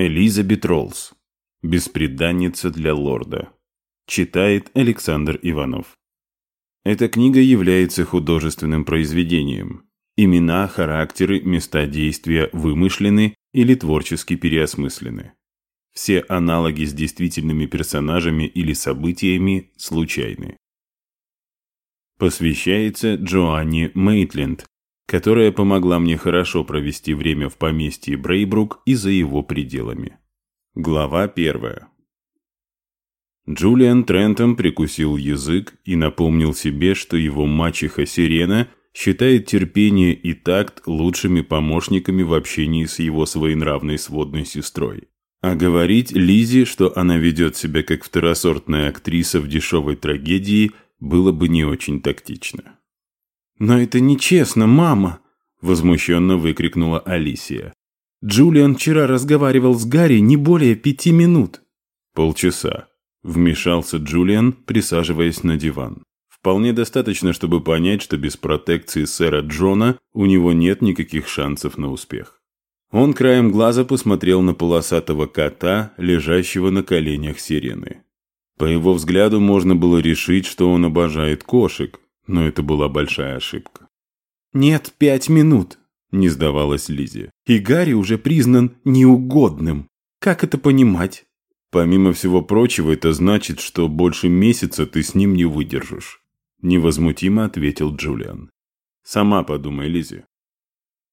Элизабет Роллс. Беспреданница для лорда. Читает Александр Иванов. Эта книга является художественным произведением. Имена, характеры, места действия вымышлены или творчески переосмыслены. Все аналоги с действительными персонажами или событиями случайны. Посвящается Джоанне Мейтленд, которая помогла мне хорошо провести время в поместье Брейбрук и за его пределами. Глава первая. Джулиан Трентом прикусил язык и напомнил себе, что его мачеха Сирена считает терпение и такт лучшими помощниками в общении с его своенравной сводной сестрой. А говорить Лизе, что она ведет себя как второсортная актриса в дешевой трагедии, было бы не очень тактично. «Но это нечестно, мама!» – возмущенно выкрикнула Алисия. «Джулиан вчера разговаривал с Гарри не более пяти минут». «Полчаса», – вмешался Джулиан, присаживаясь на диван. Вполне достаточно, чтобы понять, что без протекции сэра Джона у него нет никаких шансов на успех. Он краем глаза посмотрел на полосатого кота, лежащего на коленях сирены. По его взгляду можно было решить, что он обожает кошек, но это была большая ошибка. «Нет, пять минут», – не сдавалась Лизи. «И Гарри уже признан неугодным. Как это понимать?» «Помимо всего прочего, это значит, что больше месяца ты с ним не выдержишь», – невозмутимо ответил Джулиан. «Сама подумай, Лизи».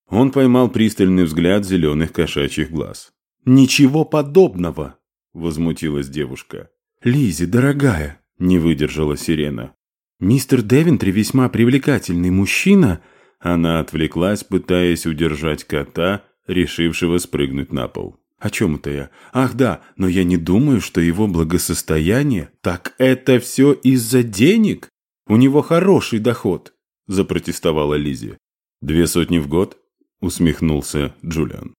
Он поймал пристальный взгляд зеленых кошачьих глаз. «Ничего подобного!» – возмутилась девушка. Лизи, дорогая!» – не выдержала Сирена. «Мистер Девентри весьма привлекательный мужчина». Она отвлеклась, пытаясь удержать кота, решившего спрыгнуть на пол. «О чем это я? Ах да, но я не думаю, что его благосостояние...» «Так это все из-за денег? У него хороший доход», – запротестовала Лизи. «Две сотни в год?» – усмехнулся Джулиан.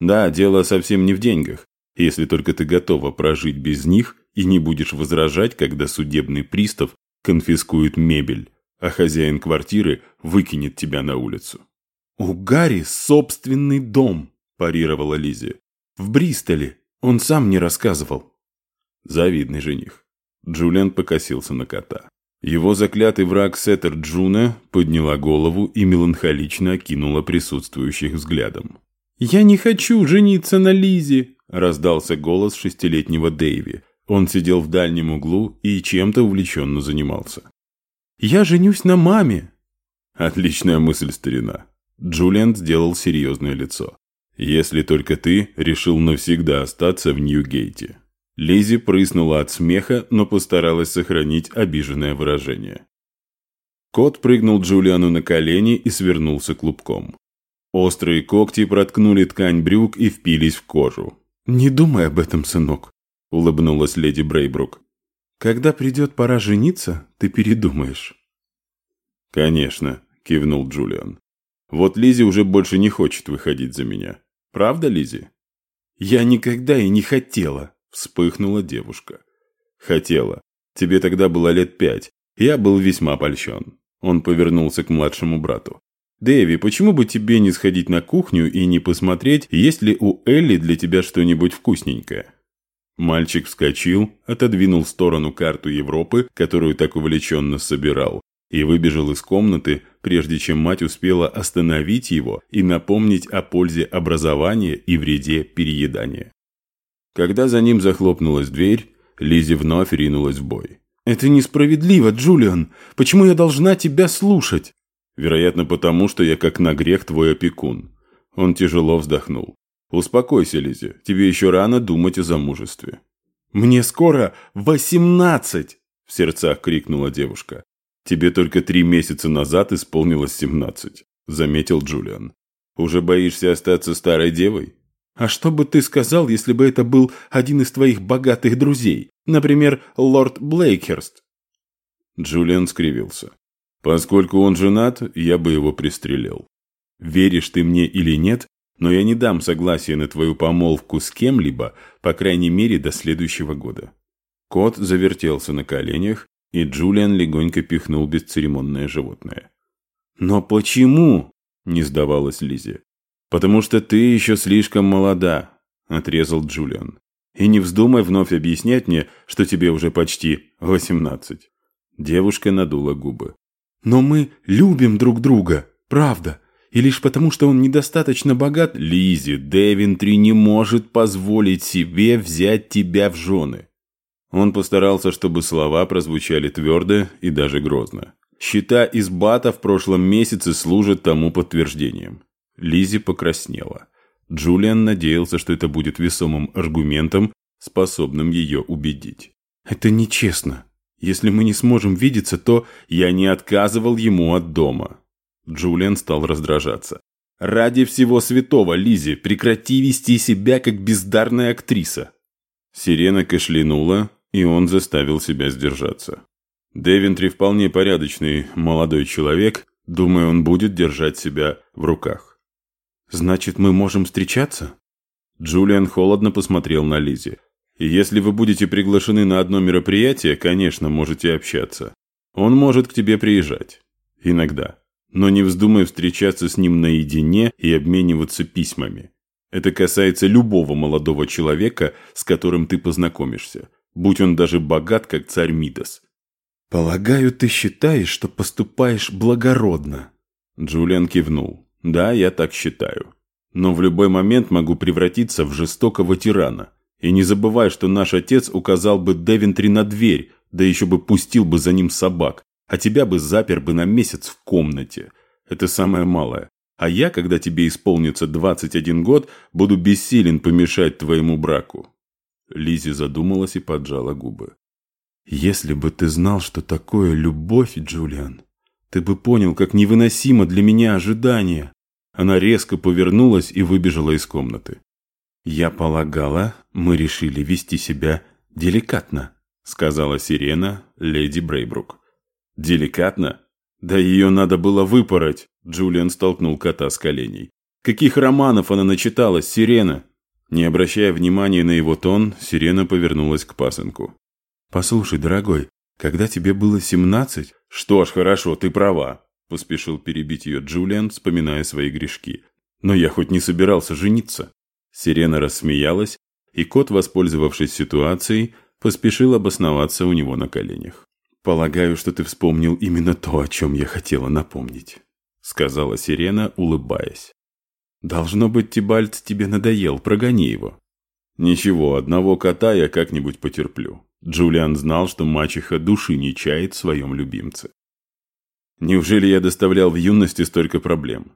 «Да, дело совсем не в деньгах, если только ты готова прожить без них и не будешь возражать, когда судебный пристав конфискует мебель, а хозяин квартиры выкинет тебя на улицу. «У Гарри собственный дом», – парировала Лизи. «В Бристоле. Он сам не рассказывал». Завидный жених. Джулиан покосился на кота. Его заклятый враг Сеттер Джуна подняла голову и меланхолично окинула присутствующих взглядом. «Я не хочу жениться на Лизе!» – раздался голос шестилетнего Дэйви, он сидел в дальнем углу и чем-то увлеченно занимался. «Я женюсь на маме!» «Отличная мысль, старина!» Джулиан сделал серьезное лицо. «Если только ты решил навсегда остаться в Нью-Гейте». Лизи прыснула от смеха, но постаралась сохранить обиженное выражение. Кот прыгнул Джулиану на колени и свернулся клубком. Острые когти проткнули ткань брюк и впились в кожу. «Не думай об этом, сынок улыбнулась леди Брейбрук. Когда придет пора жениться, ты передумаешь. Конечно, кивнул Джулиан. Вот Лизи уже больше не хочет выходить за меня. Правда, Лизи? Я никогда и не хотела, вспыхнула девушка. Хотела. Тебе тогда было лет пять. Я был весьма польщен. Он повернулся к младшему брату. «Дэви, почему бы тебе не сходить на кухню и не посмотреть, есть ли у Элли для тебя что-нибудь вкусненькое?» Мальчик вскочил, отодвинул в сторону карту Европы, которую так увлеченно собирал, и выбежал из комнаты, прежде чем мать успела остановить его и напомнить о пользе образования и вреде переедания. Когда за ним захлопнулась дверь, Лизи вновь ринулась в бой. «Это несправедливо, Джулиан! Почему я должна тебя слушать?» «Вероятно, потому, что я как на грех твой опекун». Он тяжело вздохнул. «Успокойся, Лизи, тебе еще рано думать о замужестве». «Мне скоро восемнадцать!» – в сердцах крикнула девушка. «Тебе только три месяца назад исполнилось семнадцать», – заметил Джулиан. «Уже боишься остаться старой девой?» «А что бы ты сказал, если бы это был один из твоих богатых друзей? Например, лорд Блейкерст?» Джулиан скривился. «Поскольку он женат, я бы его пристрелил. Веришь ты мне или нет, но я не дам согласия на твою помолвку с кем-либо, по крайней мере, до следующего года». Кот завертелся на коленях, и Джулиан легонько пихнул бесцеремонное животное. «Но почему?» – не сдавалась Лизи. «Потому что ты еще слишком молода». отрезал Джулиан. «И не вздумай вновь объяснять мне, что тебе уже почти восемнадцать». Девушка надула губы. «Но мы любим друг друга, правда. И лишь потому, что он недостаточно богат...» «Лизи, Девинтри не может позволить себе взять тебя в жены». Он постарался, чтобы слова прозвучали твердо и даже грозно. Счета из бата в прошлом месяце служат тому подтверждением. Лизи покраснела. Джулиан надеялся, что это будет весомым аргументом, способным ее убедить. «Это нечестно. Если мы не сможем видеться, то я не отказывал ему от дома». Джулиан стал раздражаться. «Ради всего святого, Лизи, прекрати вести себя как бездарная актриса!» Сирена кашлянула, и он заставил себя сдержаться. Девентри вполне порядочный молодой человек, думаю, он будет держать себя в руках. «Значит, мы можем встречаться?» Джулиан холодно посмотрел на Лизи. «Если вы будете приглашены на одно мероприятие, конечно, можете общаться. Он может к тебе приезжать. Иногда. Но не вздумай встречаться с ним наедине и обмениваться письмами. Это касается любого молодого человека, с которым ты познакомишься, будь он даже богат, как царь Мидас». «Полагаю, ты считаешь, что поступаешь благородно?» Джулиан кивнул. Да, я так считаю. Но в любой момент могу превратиться в жестокого тирана. И не забывай, что наш отец указал бы Девентри на дверь, да еще бы пустил бы за ним собак, а тебя бы запер бы на месяц в комнате. Это самое малое. А я, когда тебе исполнится 21 год, буду бессилен помешать твоему браку. Лизи задумалась и поджала губы. «Если бы ты знал, что такое любовь, Джулиан, ты бы понял, как невыносимо для меня ожидание. Она резко повернулась и выбежала из комнаты. Я полагала, мы решили вести себя деликатно, сказала сирена леди Брейбрук. Деликатно? Да ее надо было выпороть, Джулиан столкнул кота с коленей. Каких романов она начиталась, сирена? Не обращая внимания на его тон, сирена повернулась к пасынку. «Послушай, дорогой, когда тебе было семнадцать, «Что ж, хорошо, ты права», – поспешил перебить ее Джулиан, вспоминая свои грешки. «Но я хоть не собирался жениться». Сирена рассмеялась, и кот, воспользовавшись ситуацией, поспешил обосноваться у него на коленях. «Полагаю, что ты вспомнил именно то, о чем я хотела напомнить», – сказала Сирена, улыбаясь. «Должно быть, Тибальт тебе надоел, прогони его». «Ничего, одного кота я как-нибудь потерплю. Джулиан знал, что мачеха души не чает в своем любимце. Неужели я доставлял в юности столько проблем?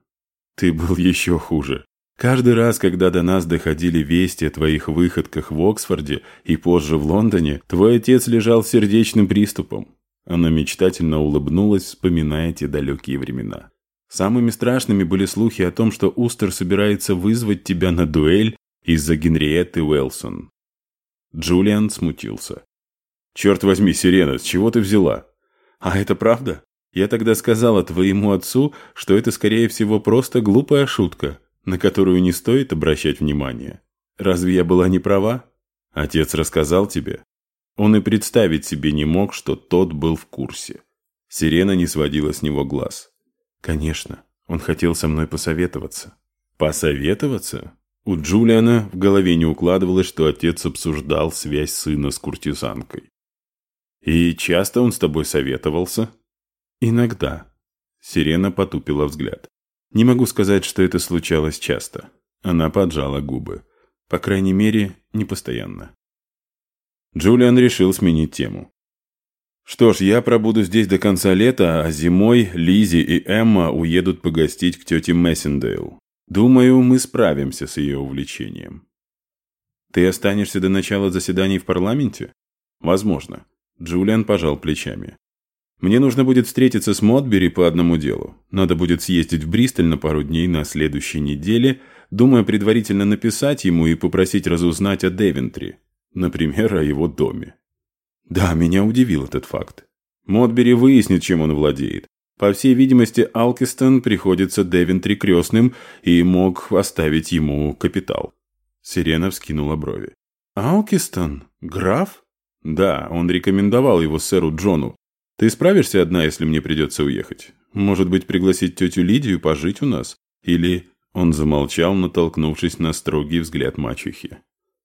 Ты был еще хуже. Каждый раз, когда до нас доходили вести о твоих выходках в Оксфорде и позже в Лондоне, твой отец лежал сердечным приступом. Она мечтательно улыбнулась, вспоминая те далекие времена. Самыми страшными были слухи о том, что Устер собирается вызвать тебя на дуэль из-за Генриетты Уэлсон. Джулиан смутился. «Черт возьми, Сирена, с чего ты взяла?» «А это правда? Я тогда сказала твоему отцу, что это, скорее всего, просто глупая шутка, на которую не стоит обращать внимание. Разве я была не права?» «Отец рассказал тебе?» Он и представить себе не мог, что тот был в курсе. Сирена не сводила с него глаз. «Конечно, он хотел со мной посоветоваться». «Посоветоваться?» У Джулиана в голове не укладывалось, что отец обсуждал связь сына с куртизанкой. «И часто он с тобой советовался?» «Иногда». Сирена потупила взгляд. «Не могу сказать, что это случалось часто». Она поджала губы. По крайней мере, не постоянно. Джулиан решил сменить тему. «Что ж, я пробуду здесь до конца лета, а зимой Лизи и Эмма уедут погостить к тете Мессендейл. Думаю, мы справимся с ее увлечением». «Ты останешься до начала заседаний в парламенте?» «Возможно. Джулиан пожал плечами. «Мне нужно будет встретиться с Модбери по одному делу. Надо будет съездить в Бристоль на пару дней на следующей неделе, думая предварительно написать ему и попросить разузнать о Девентри. Например, о его доме». Да, меня удивил этот факт. Модбери выяснит, чем он владеет. По всей видимости, Алкистон приходится Девентри крестным и мог оставить ему капитал. Сирена вскинула брови. «Алкистон? Граф?» «Да, он рекомендовал его сэру Джону. Ты справишься одна, если мне придется уехать? Может быть, пригласить тетю Лидию пожить у нас? Или Он замолчал, натолкнувшись на строгий взгляд мачехи.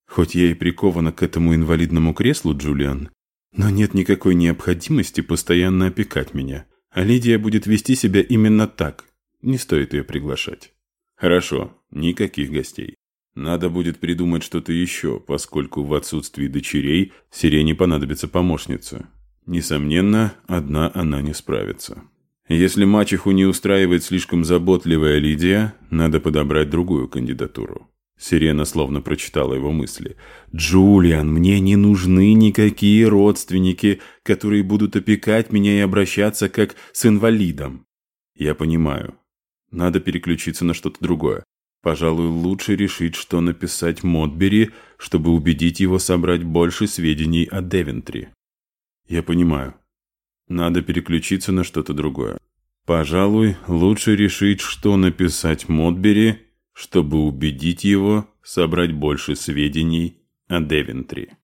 «Хоть я и прикована к этому инвалидному креслу, Джулиан, но нет никакой необходимости постоянно опекать меня. А Лидия будет вести себя именно так. Не стоит ее приглашать». «Хорошо, никаких гостей. Надо будет придумать что-то еще, поскольку в отсутствии дочерей Сирене понадобится помощница. Несомненно, одна она не справится. Если мачеху не устраивает слишком заботливая Лидия, надо подобрать другую кандидатуру. Сирена словно прочитала его мысли. «Джулиан, мне не нужны никакие родственники, которые будут опекать меня и обращаться как с инвалидом». «Я понимаю. Надо переключиться на что-то другое. Пожалуй, лучше решить, что написать Модбери, чтобы убедить его собрать больше сведений о Девентри. Я понимаю. Надо переключиться на что-то другое. Пожалуй, лучше решить, что написать Модбери, чтобы убедить его собрать больше сведений о Девентри.